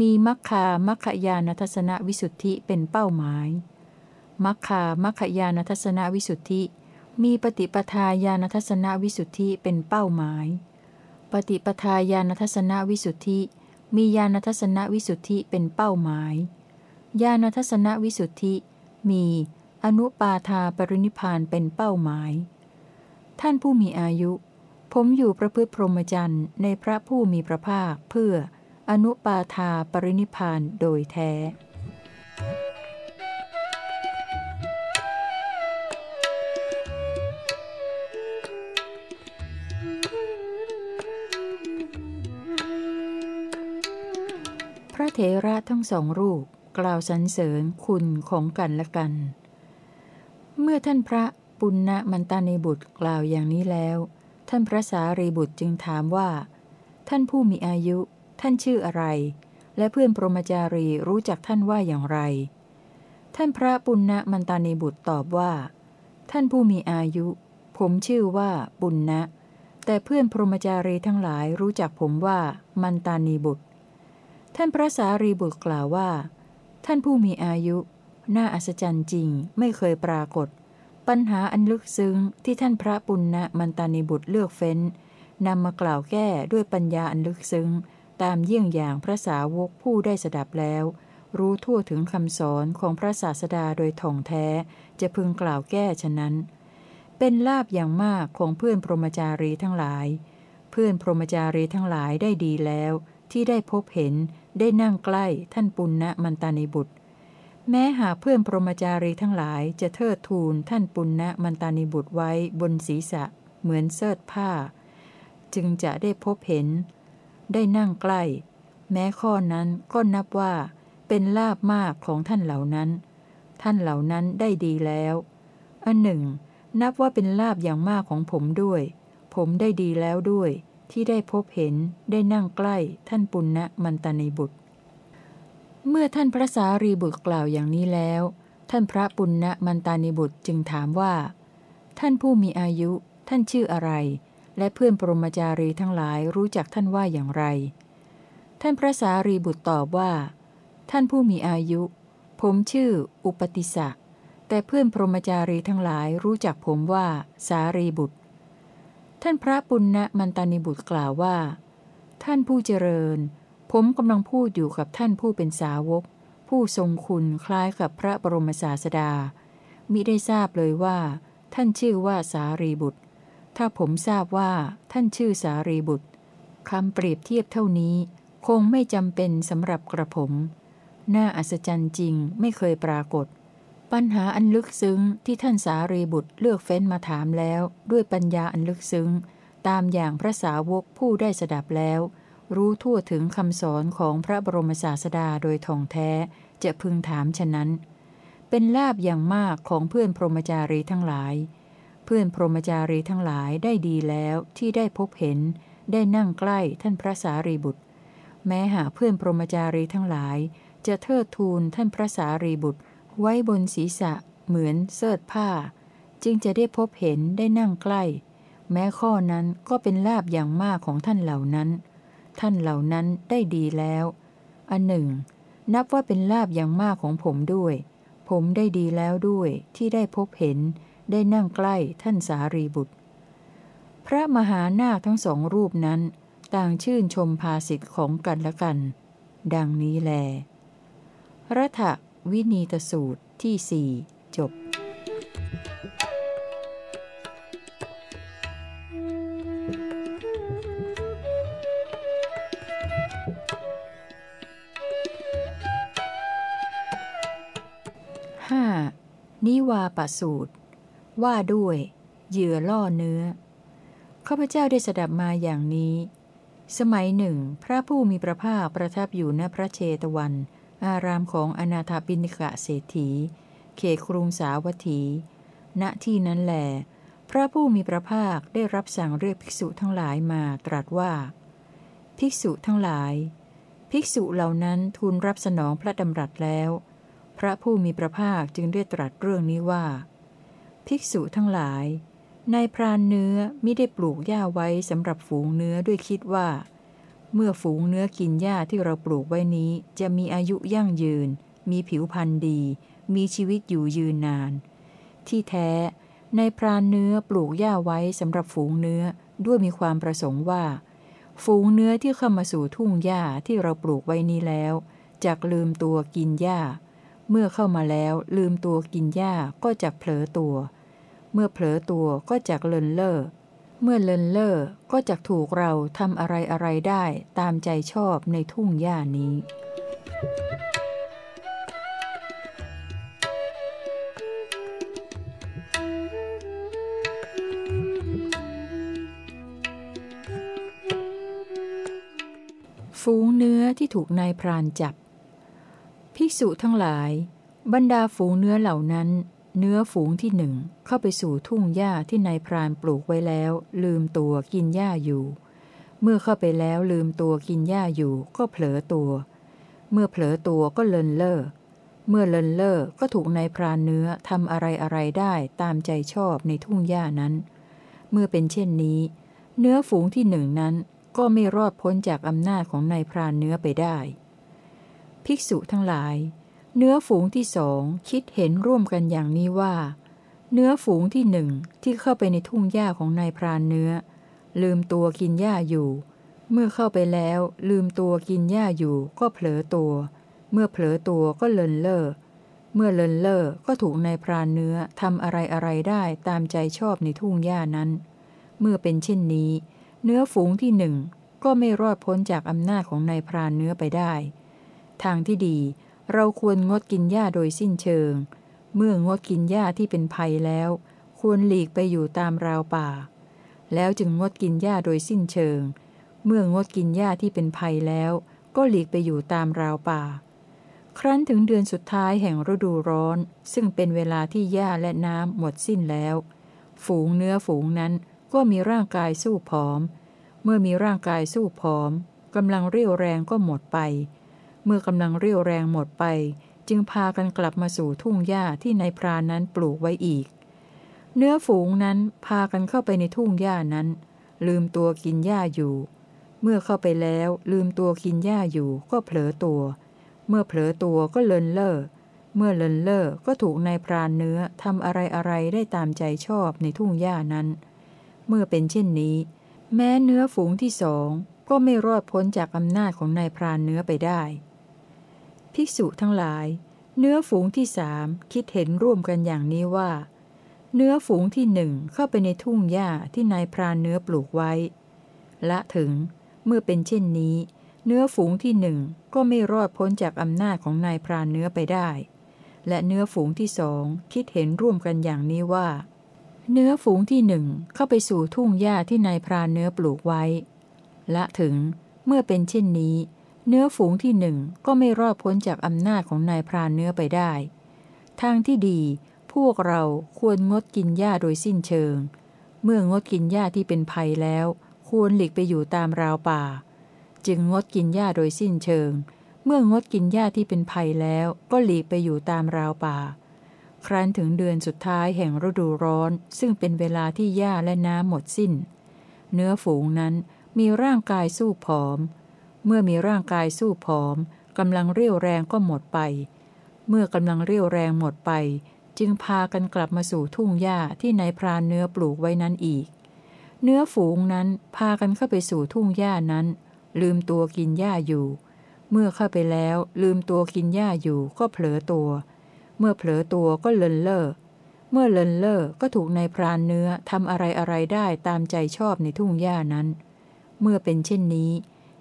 มีมัคคามัคคยานทัศนวิสุทธิเป็นเป้าหมาย มัคคามัคคยานทัศนวิสุทธิ มีปฏิปทาญาณทัศนวิสุทธิเป็นเป้าหมาย ปฏิปทาญาณทัศนวิสุทธิ มีญาณทัศนวิสุทธิเป็นเป้าหมาย ญาณทัศนวิสุทธิ มีอนุปาทาปรินิพานเป็นเป้าหมาย ท่านผู้มีอายุ ผมอยู่ประพฤติพรหมจรรย์ในพระผู้มีพระภาคเพื่ออนุปาทาปรินิพานโดยแท้พระเถระทั้งสองรูปกล่าวสรรเสริญคุณของกันและกัน เมื่อท่านพระ ปุณณมันตานีบุตรกล่าวอย่างนี้แล้ว ท่านพระสารีบุตรจึงถามว่า ท่านผู้มีอายุ ท่านชื่ออะไร และเพื่อนพรหมจารีรู้จักท่านว่าอย่างไร ท่านพระปุณณมันตานีบุตรตอบว่า ท่านผู้มีอายุ ผมชื่อว่าปุณณะแต่เพื่อนพรหมจารีทั้งหลายรู้จักผมว่ามันตานีบุตร ท่านพระสารีบุตรกล่าวว่า ท่านผู้มีอายุ น่าอัศจรรย์จริงไม่เคยปรากฏ ปัญหาอันลึกซึ้งที่ท่านพระปุณณมันตานีบุตรเลือกเฟ้นนำมากล่าวแก้ด้วยปัญญาอันลึกซึ้ง ตามเยี่ยงอย่างพระสาวกผู้ได้สดับแล้ว รู้ทั่วถึงคำสอนของพระศาสดาโดยท่องแท้ จะพึงกล่าวแก้ฉะนั้น เป็นลาบอย่างมากของเพื่อนพรหมจารีทั้งหลาย เพื่อนพรหมจารีทั้งหลายได้ดีแล้ว ที่ได้พบเห็นได้นั่งใกล้ท่านปุณณมันตานิบุตร แม้หากเพื่อนพรหมจารีทั้งหลายจะเทิดทูนท่านปุณณมันตานิบุตรไว้บนศีรษะ เหมือนเสิดผ้า จึงจะได้พบเห็น ได้นั่งใกล้ แม้ข้อนั้นก็นับว่า เป็นลาบมากของท่านเหล่านั้น ท่านเหล่านั้นได้ดีแล้วอันหนึ่ง นับว่าเป็นลาบอย่างมากของผมด้วย ผมได้ดีแล้วด้วย ที่ได้พบเห็นได้นั่งใกล้ท่านปุณณมันตานีบุตร เมื่อท่านพระสารีบุตรกล่าวอย่างนี้แล้ว ท่านพระปุณณมันตานีบุตรจึงถามว่า ท่านผู้มีอายุ ท่านชื่ออะไร และเพื่อนปรมจารีทั้งหลายรู้จักท่านว่าอย่างไร ท่านพระสารีบุตรตอบว่า ท่านผู้มีอายุ ผมชื่อ อุปติสะแต่เพื่อนพรหมจารีทั้งหลายรู้จักผมว่า สารีบุตร ท่านพระปุณณมันตานิบุตรกล่าวว่า ท่านผู้เจริญ ผมกำลังพูดอยู่กับท่านผู้เป็นสาวก ผู้ทรงคุณคล้ายกับพระบรมศาสดา มิได้ทราบเลยว่า ท่านชื่อว่าสารีบุตร ถ้าผมทราบว่าท่านชื่อสารีบุตรคำเปรียบเทียบเท่านี้ คงไม่จำเป็นสำหรับกระผม น่าอัศจรรย์จริงไม่เคยปรากฏ ปัญหาอันลึกซึ้งที่ท่านสารีบุตรเลือกเฟ้นมาถามแล้ว ด้วยปัญญาอันลึกซึ้ง ตามอย่างพระสาวกผู้ได้สดับแล้ว รู้ทั่วถึงคำสอนของพระบรมศาสดาโดยท่องแท้จะพึงถามฉะนั้น เป็นลาบอย่างมากของเพื่อนพรหมจารีทั้งหลาย เพื่อนพรหมจารีทั้งหลายได้ดีแล้วที่ได้พบเห็น ได้นั่งใกล้ท่านพระสารีบุตร แม้หาเพื่อนพรหมจารีทั้งหลาย จะเทิดทูนท่านพระสารีบุตร ไว้บนศีรษะเหมือนเสิดผ้า จึงจะได้พบเห็นได้นั่งใกล้ แม้ข้อนั้นก็เป็นลาบอย่างมากของท่านเหล่านั้น ท่านเหล่านั้นได้ดีแล้ว อันหนึ่ง นับว่าเป็นลาบอย่างมากของผมด้วย ผมได้ดีแล้วด้วยที่ได้พบเห็น ได้นั่งใกล้ท่านสารีบุตร พระมหานาคทั้งสองรูปนั้น ต่างชื่นชมภาสิทธิ์ของกันและกัน ดังนี้แลรัฐวินีตสูตรที่สี่จบาปสูตร ว่าด้วยเหยื่อล่อเนื้อข้าพเจ้าได้สดับมาอย่างนี้ สมัยหนึ่ง พระผู้มีพระภาคประทับอยู่ณพระเชตวัน อารามของอนาถาปิณิกะเศรษฐี เขตกรุงสาวัตถี ณที่นั้นแหลพระผู้มีพระภาคได้รับสั่งเรียกภิกษุทั้งหลายมาตรัสว่า ภิกษุทั้งหลาย ภิกษุเหล่านั้นทูลรับสนองพระดำรัสแล้ว พระผู้มีพระภาคจึงได้ตรัสเรื่องนี้ว่า ภิกษุทั้งหลายในพรานเนื้อมิได้ปลูกหญ้าไว้สำหรับฝูงเนื้อด้วยคิดว่า เมื่อฝูงเนื้อกินหญ้าที่เราปลูกไว้นี้ จะมีอายุยั่งยืน มีผิวพรรณดี มีชีวิตอยู่ยืนนาน ที่แท้ในพรานเนื้อปลูกหญ้าไว้สำหรับฝูงเนื้อด้วยมีความประสงค์ว่า ฝูงเนื้อที่เข้ามาสู่ทุ่งหญ้าที่เราปลูกไว้นี้แล้ว จากลืมตัวกินหญ้า เมื่อเข้ามาแล้วลืมตัวกินหญ้าก็จากเผลอตัว เมื่อเผลอตัวก็จากเลินเล่อ เมื่อเลินเล่อก็จะถูกเราทำอะไรอะไรได้ตามใจชอบในทุ่งหญ้านี้ ฝูงเนื้อที่ถูกนายพรานจับ ภิกษุทั้งหลาย บรรดาฝูงเนื้อเหล่านั้น เนื้อฝูงที่หนึ่งเข้าไปสู่ทุ่งหญ้าที่นายพรานปลูกไว้แล้ว ลืมตัวกินหญ้าอยู่ เมื่อเข้าไปแล้วลืมตัวกินหญ้าอยู่ ก็เผลอตัว เมื่อเผลอตัวก็เลินเล่อเมื่อเลินเล่อก็ถูกนายพรานเนื้อทำอะไรอะไรได้ตามใจชอบในทุ่งหญ้านั้น เมื่อเป็นเช่นนี้ เนื้อฝูงที่หนึ่งนั้นก็ไม่รอดพ้นจากอำนาจของนายพรานเนื้อไปได้ ภิกษุทั้งหลาย เนื้อฝูงที่สองคิดเห็นร่วมกันอย่างนี้ว่า เนื้อฝูงที่หนึ่งที่เข้าไปในทุ่งหญ้าของนายพรานเนื้อ ลืมตัวกินหญ้าอยู่ เมื่อเข้าไปแล้วลืมตัวกินหญ้าอยู่ก็เผลอตัว เมื่อเผลอตัวก็เลินเล่อเมื่อเลินเล่อก็ถูกนายพรานเนื้อทำอะไรอะไรได้ตามใจชอบในทุ่งหญ้านั้น เมื่อเป็นเช่นนี้ เนื้อฝูงที่หนึ่งก็ไม่รอดพ้นจากอำนาจของนายพรานเนื้อไปได้ ทางที่ดีเราควรงดกินหญ้าโดยสิ้นเชิง เมื่องดกินหญ้าที่เป็นภัยแล้ว ควรหลีกไปอยู่ตามราวป่า แล้วจึงงดกินหญ้าโดยสิ้นเชิง เมื่องดกินหญ้าที่เป็นภัยแล้ว ก็หลีกไปอยู่ตามราวป่า ครั้นถึงเดือนสุดท้ายแห่งฤดูร้อน ซึ่งเป็นเวลาที่หญ้าและน้ำหมดสิ้นแล้ว ฝูงเนื้อฝูงนั้นก็มีร่างกายสู้ผอม เมื่อมีร่างกายสู้ผอมกำลังเรี่ยวแรงก็หมดไป เมื่อกำลังเรียวแรงหมดไป จึงพากันกลับมาสู่ทุ่งหญ้าที่นายพรานนั้นปลูกไว้อีก เนื้อฝูงนั้นพากันเข้าไปในทุ่งหญ้านั้น ลืมตัวกินหญ้าอยู่ เมื่อเข้าไปแล้วลืมตัวกินหญ้าอยู่ก็เผลอตัว เมื่อเผลอตัวก็เลินเล่อเมื่อเลินเล่อก็ถูกนายพรานเนื้อทำอะไรอะไรได้ตามใจชอบในทุ่งหญ้านั้น เมื่อเป็นเช่นนี้ แม้เนื้อฝูงที่สองก็ไม่รอดพ้นจากอำนาจของนายพรานเนื้อไปได้ ภิกษุทั้งหลาย เนื้อฝูงที่สามคิดเห็นร่วมกันอย่างนี้ว่า เนื้อฝูงที่หนึ่งเข้าไปในทุ่งหญ้าที่นายพรานเนื้อปลูกไว้ ละถึงเมื่อเป็นเช่นนี้ เนื้อฝูงที่หนึ่งก็ไม่รอดพ้นจากอำนาจของนายพรานเนื้อไปได้ และเนื้อฝูงที่สองคิดเห็นร่วมกันอย่างนี้ว่า เนื้อฝูงที่หนึ่งเข้าไปสู่ทุ่งหญ้าที่นายพรานเนื้อปลูกไว้ ละถึงเมื่อเป็นเช่นนี้ เนื้อฝูงที่หนึ่งก็ไม่รอดพ้นจากอำนาจของนายพรานเนื้อไปได้ ทางที่ดี พวกเราควรงดกินหญ้าโดยสิ้นเชิง เมื่องดกินหญ้าที่เป็นภัยแล้ว ควรหลีกไปอยู่ตามราวป่า จึงงดกินหญ้าโดยสิ้นเชิง เมื่องดกินหญ้าที่เป็นภัยแล้วก็หลีกไปอยู่ตามราวป่า ครั้นถึงเดือนสุดท้ายแห่งฤดูร้อน ซึ่งเป็นเวลาที่หญ้าและน้ำหมดสิ้น เนื้อฝูงนั้นมีร่างกายสู้ผอม เมื่อมีร่างกายสู้ผอมกำลังเรี่ยวแรงก็หมดไป เมื่อกำลังเรี่ยวแรงหมดไป จึงพากันกลับมาสู่ทุ่งหญ้าที่นายพรานเนื้อปลูกไว้นั้นอีก เนื้อฝูงนั้นพากันเข้าไปสู่ทุ่งหญ้านั้น ลืมตัวกินหญ้าอยู่ เมื่อเข้าไปแล้วลืมตัวกินหญ้าอยู่ก็เผลอตัว เมื่อเผลอตัวก็เลินเล่อเมื่อเลินเล่อก็ถูกนายพรานเนื้อทำอะไรอะไรได้ตามใจชอบในทุ่งหญ้านั้น เมื่อเป็นเช่นนี้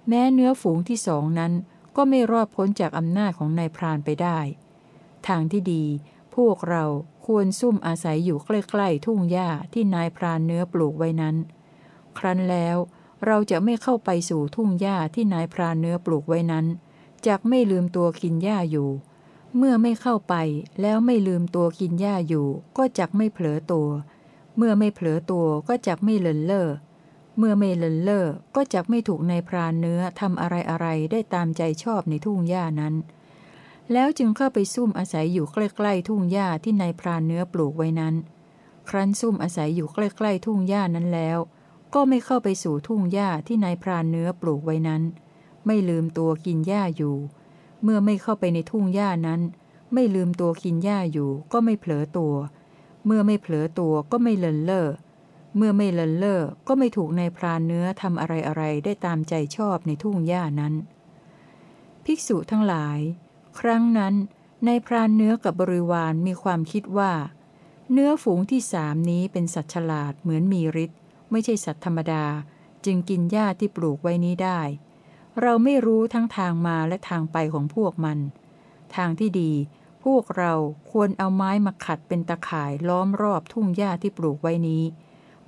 แม้เนื้อฝูงที่สองนั้น ก็ไม่รอดพ้นจากอำนาจของนายพรานไปได้ ทางที่ดี พวกเราควรซุ่มอาศัยอยู่ใกล้ๆทุ่งหญ้าที่นายพรานเนื้อปลูกไว้นั้น ครั้นแล้วเราจะไม่เข้าไปสู่ทุ่งหญ้าที่นายพรานเนื้อปลูกไว้นั้นจากไม่ลืมตัวกินหญ้าอยู่ เมื่อไม่เข้าไปแล้วไม่ลืมตัวกินหญ้าอยู่ ก็จักไม่เผลอตัว เมื่อไม่เผลอตัวก็จักไม่เลินเล่อ เมื่อไม่เลินเล่อก็จะไม่ถูกในพรานเนื้อทำอะไรอะไรได้ตามใจชอบในทุ่งหญ้านั้น แล้วจึงเข้าไปซุ่มอาศัยอยู่ใกล้ๆทุ่งหญ้าที่นายพรานเนื้อปลูกไว้นั้น ครั้นซุ่มอาศัยอยู่ใกล้ๆทุ่งหญ้านั้นแล้ว ก็ไม่เข้าไปสู่ทุ่งหญ้าที่นายพรานเนื้อปลูกไว้นั้น ไม่ลืมตัวกินหญ้าอยู่ เมื่อไม่เข้าไปในทุ่งหญ้านั้น ไม่ลืมตัวกินหญ้าอยู่ ก็ไม่เผลอตัว เมื่อไม่เผลอตัวก็ไม่เลินเล่อ เมื่อไม่เลินเล่อก็ไม่ถูกในพรานเนื้อทำอะไรอะไรได้ตามใจชอบในทุ่งหญ้านั้น ภิกษุทั้งหลาย ครั้งนั้นในพรานเนื้อกับบริวารมีความคิดว่า เนื้อฝูงที่สามนี้เป็นสัตว์ฉลาดเหมือนมีฤทธิ์ไม่ใช่สัตว์ธรรมดา จึงกินหญ้าที่ปลูกไว้นี้ได้ เราไม่รู้ทั้งทางมาและทางไปของพวกมัน ทางที่ดีพวกเราควรเอาไม้มาขัดเป็นตะข่ายล้อมรอบทุ่งหญ้าที่ปลูกไว้นี้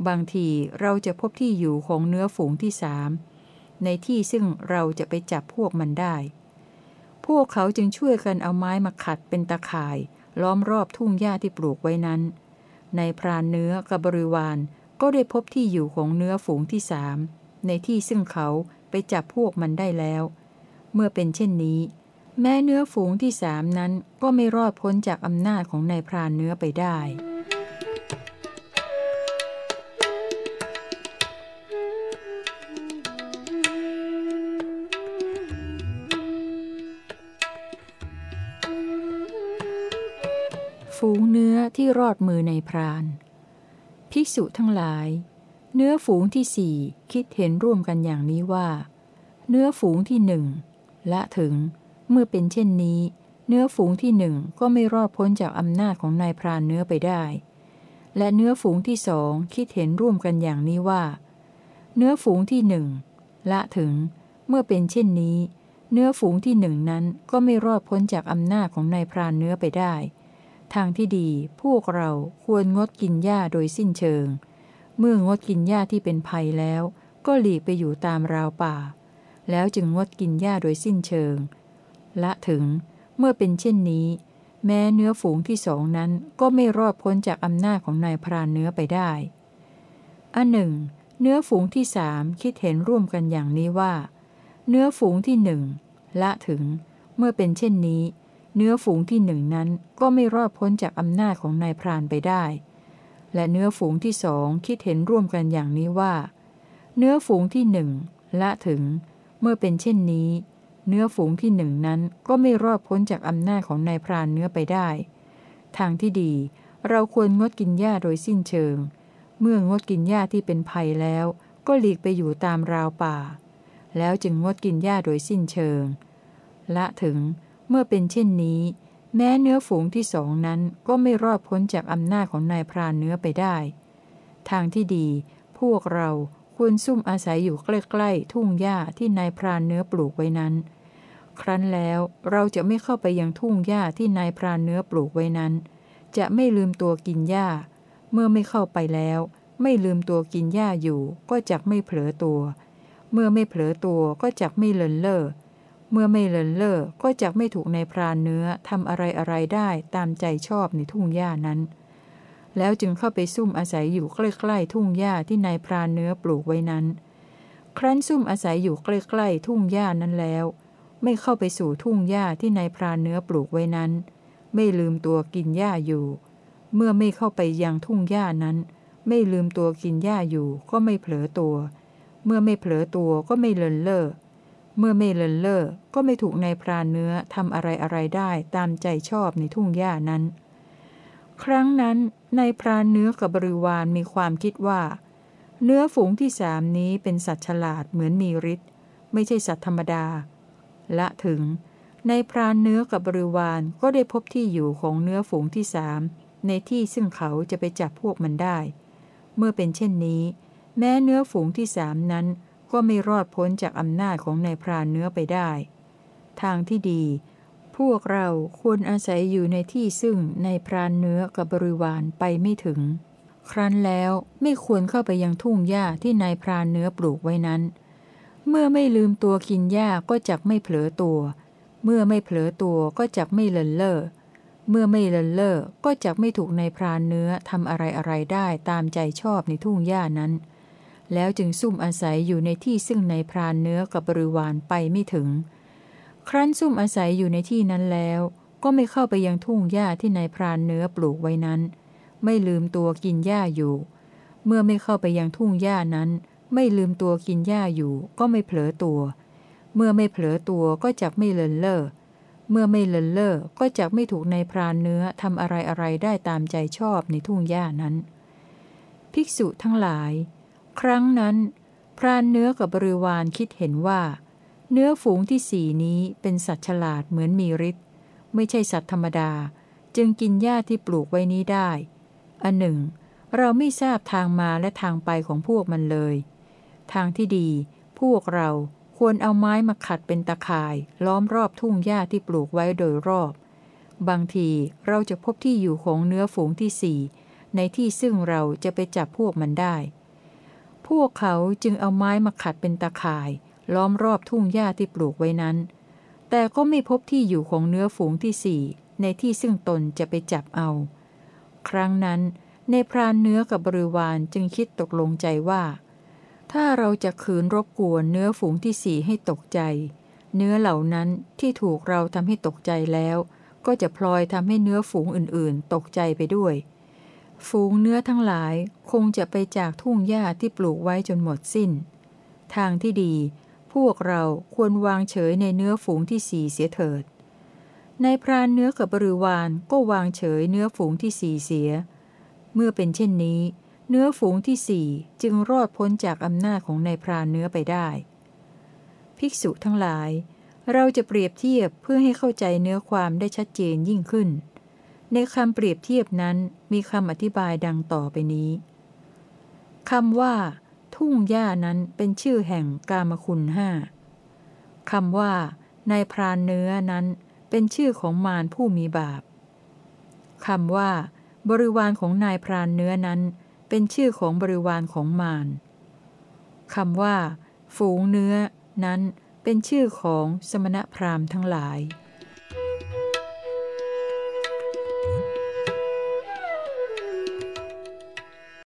บางทีเราจะพบที่อยู่ของเนื้อฝูงที่สามในที่ซึ่งเราจะไปจับพวกมันได้ พวกเขาจึงช่วยกันเอาไม้มาขัดเป็นตะข่าย ล้อมรอบทุ่งหญ้าที่ปลูกไว้นั้น ในพรานเนื้อกับบริวารก็ได้พบที่อยู่ของเนื้อฝูงที่สามในที่ซึ่งเขาไปจับพวกมันได้แล้ว เมื่อเป็นเช่นนี้ แม้เนื้อฝูงที่สามนั้นก็ไม่รอดพ้นจากอำนาจของนายพรานเนื้อไปได้ ที่รอดมือในพราน ภิกษุทั้งหลาย เนื้อฝูงที่สี่คิดเห็นร่วมกันอย่างนี้ว่า เนื้อฝูงที่หนึ่งละถึงเมื่อเป็นเช่นนี้ เนื้อฝูงที่หนึ่งก็ไม่รอดพ้นจากอำนาจของนายพรานเนื้อไปได้ และเนื้อฝูงที่สองคิดเห็นร่วมกันอย่างนี้ว่า เนื้อฝูงที่หนึ่งละถึงเมื่อเป็นเช่นนี้ เนื้อฝูงที่หนึ่งนั้นก็ไม่รอดพ้นจากอำนาจของนายพรานเนื้อไปได้ ทางที่ดีพวกเราควรงดกินหญ้าโดยสิ้นเชิง เมื่องดกินหญ้าที่เป็นภัยแล้ว ก็หลีกไปอยู่ตามราวป่า แล้วจึงงดกินหญ้าโดยสิ้นเชิง ละถึงเมื่อเป็นเช่นนี้ แม้เนื้อฝูงที่สองนั้นก็ไม่รอดพ้นจากอำนาจของนายพรานเนื้อไปได้อันหนึ่ง เนื้อฝูงที่สามคิดเห็นร่วมกันอย่างนี้ว่า เนื้อฝูงที่หนึ่งละถึงเมื่อเป็นเช่นนี้ เนื้อฝูงที่หนึ่งนั้นก็ไม่รอดพ้นจากอำนาจของนายพรานไปได้ และเนื้อฝูงที่สองคิดเห็นร่วมกันอย่างนี้ว่า เนื้อฝูงที่หนึ่งละถึง เมื่อเป็นเช่นนี้ เนื้อฝูงที่หนึ่งนั้นก็ไม่รอดพ้นจากอำนาจของนายพรานเนื้อไปได้ ทางที่ดีเราควรงดกินหญ้าโดยสิ้นเชิง เมื่องดกินหญ้าที่เป็นภัยแล้ว ก็หลีกไปอยู่ตามราวป่า แล้วจึงงดกินหญ้าโดยสิ้นเชิง ละถึง เมื่อเป็นเช่นนี้ แม้เนื้อฝูงที่สองนั้นก็ไม่รอดพ้นจากอำนาจของนายพรานเนื้อไปได้ ทางที่ดี พวกเราควรซุ่มอาศัยอยู่ใกล้ๆทุ่งหญ้าที่นายพรานเนื้อปลูกไว้นั้น ครั้นแล้วเราจะไม่เข้าไปยังทุ่งหญ้าที่นายพรานเนื้อปลูกไว้นั้น จะไม่ลืมตัวกินหญ้า เมื่อไม่เข้าไปแล้ว ไม่ลืมตัวกินหญ้าอยู่ ก็จะไม่เผลอตัว เมื่อไม่เผลอตัวก็จะไม่เลินเล่อ เมื่อไม่เลินเล่อก็จะไม่ถูกในพรานเนื้อทำอะไรอะไรได้ตามใจชอบในทุ่งหญ้านั้น แล้วจึงเข้าไปซุ่มอาศัยอยู่ใกล้ๆทุ่งหญ้าที่นายพรานเนื้อปลูกไว้นั้น ครั้นซุ่มอาศัยอยู่ใกล้ๆทุ่งหญ้านั้นแล้ว ไม่เข้าไปสู่ทุ่งหญ้าที่นายพรานเนื้อปลูกไว้นั้น ไม่ลืมตัวกินหญ้าอยู่ เมื่อไม่เข้าไปยังทุ่งหญ้านั้น ไม่ลืมตัวกินหญ้าอยู่ก็ไม่เผลอตัว เมื่อไม่เผลอตัวก็ไม่เลินเล่อ เมื่อไม่เลินเล่อก็ไม่ถูกในพรานเนื้อทำอะไรอะไรได้ตามใจชอบในทุ่งหญ้านั้น ครั้งนั้นในพรานเนื้อกับบริวารมีความคิดว่า เนื้อฝูงที่สามนี้เป็นสัตว์ฉลาดเหมือนมีฤทธิ์ไม่ใช่สัตว์ธรรมดา ละถึงในพรานเนื้อกับบริวารก็ได้พบที่อยู่ของเนื้อฝูงที่สามในที่ซึ่งเขาจะไปจับพวกมันได้ เมื่อเป็นเช่นนี้ แม้เนื้อฝูงที่สามนั้น ก็ไม่รอดพ้นจากอำนาจของนายพรานเนื้อไปได้ ทางที่ดี พวกเราควรอาศัยอยู่ในที่ซึ่งในพรานเนื้อกับบริวารไปไม่ถึง ครั้นแล้วไม่ควรเข้าไปยังทุ่งหญ้าที่นายพรานเนื้อปลูกไว้นั้น เมื่อไม่ลืมตัวกินหญ้าก็จักไม่เผลอตัว เมื่อไม่เผลอตัวก็จักไม่เลินเล่อเมื่อไม่เลินเล่อก็จักไม่ถูกนายพรานเนื้อทำอะไรอะไรได้ตามใจชอบในทุ่งหญ้านั้น แล้วจึงซุ่มอาศัยอยู่ในที่ซึ่งในพรานเนื้อกับบริวารไปไม่ถึง ครั้นซุ่มอาศัยอยู่ในที่นั้นแล้ว ก็ไม่เข้าไปยังทุ่งหญ้าที่นายพรานเนื้อปลูกไว้นั้น ไม่ลืมตัวกินหญ้าอยู่ เมื่อไม่เข้าไปยังทุ่งหญ้านั้น ไม่ลืมตัวกินหญ้าอยู่ ก็ไม่เผลอตัว เมื่อไม่เผลอตัวก็จักไม่เลินเล่อเมื่อไม่เลินเล่อก็จะไม่ถูกในพรานเนื้อทำอะไรอะไรได้ตามใจชอบในทุ่งหญ้านั้น ภิกษุทั้งหลาย ครั้งนั้น พรานเนื้อกับบริวารคิดเห็นว่า เนื้อฝูงที่สี่นี้เป็นสัตว์ฉลาดเหมือนมีฤทธิ์ไม่ใช่สัตว์ธรรมดา จึงกินหญ้าที่ปลูกไว้นี้ได้ อันหนึ่ง เราไม่ทราบทางมาและทางไปของพวกมันเลย ทางที่ดี พวกเราควรเอาไม้มาขัดเป็นตะข่าย ล้อมรอบทุ่งหญ้าที่ปลูกไว้โดยรอบ บางทีเราจะพบที่อยู่ของเนื้อฝูงที่สี่ในที่ซึ่งเราจะไปจับพวกมันได้ พวกเขาจึงเอาไม้มาขัดเป็นตะข่าย ล้อมรอบทุ่งหญ้าที่ปลูกไว้นั้น แต่ก็ไม่พบที่อยู่ของเนื้อฝูงที่สี่ในที่ซึ่งตนจะไปจับเอา ครั้งนั้น ในพรานเนื้อกับบริวารจึงคิดตกลงใจว่า ถ้าเราจะขืนรบกวนเนื้อฝูงที่สี่ให้ตกใจ เนื้อเหล่านั้นที่ถูกเราทำให้ตกใจแล้ว ก็จะพลอยทำให้เนื้อฝูงอื่นๆ ตกใจไปด้วย ฝูงเนื้อทั้งหลายคงจะไปจากทุ่งหญ้าที่ปลูกไว้จนหมดสิ้น ทางที่ดี พวกเราควรวางเฉยในเนื้อฝูงที่สี่เสียเถิด ในพรานเนื้อกับบริวารก็วางเฉยเนื้อฝูงที่สี่เสีย เมื่อเป็นเช่นนี้ เนื้อฝูงที่สี่จึงรอดพ้นจากอำนาจของนายพรานเนื้อไปได้ ภิกษุทั้งหลาย เราจะเปรียบเทียบเพื่อให้เข้าใจเนื้อความได้ชัดเจนยิ่งขึ้น ในคำเปรียบเทียบนั้นมีคำอธิบายดังต่อไปนี้คำว่า ทุ่งหญ้านั้นเป็นชื่อแห่งกามคุณห้าคำว่านายพรานเนื้อนั้นเป็นชื่อของมารผู้มีบาปคำว่า บริวารของนายพรานเนื้อนั้น เป็นชื่อของบริวารของมารคำว่า ฝูงเนื้อนั้นเป็นชื่อของสมณพราหมณ์ทั้งหลาย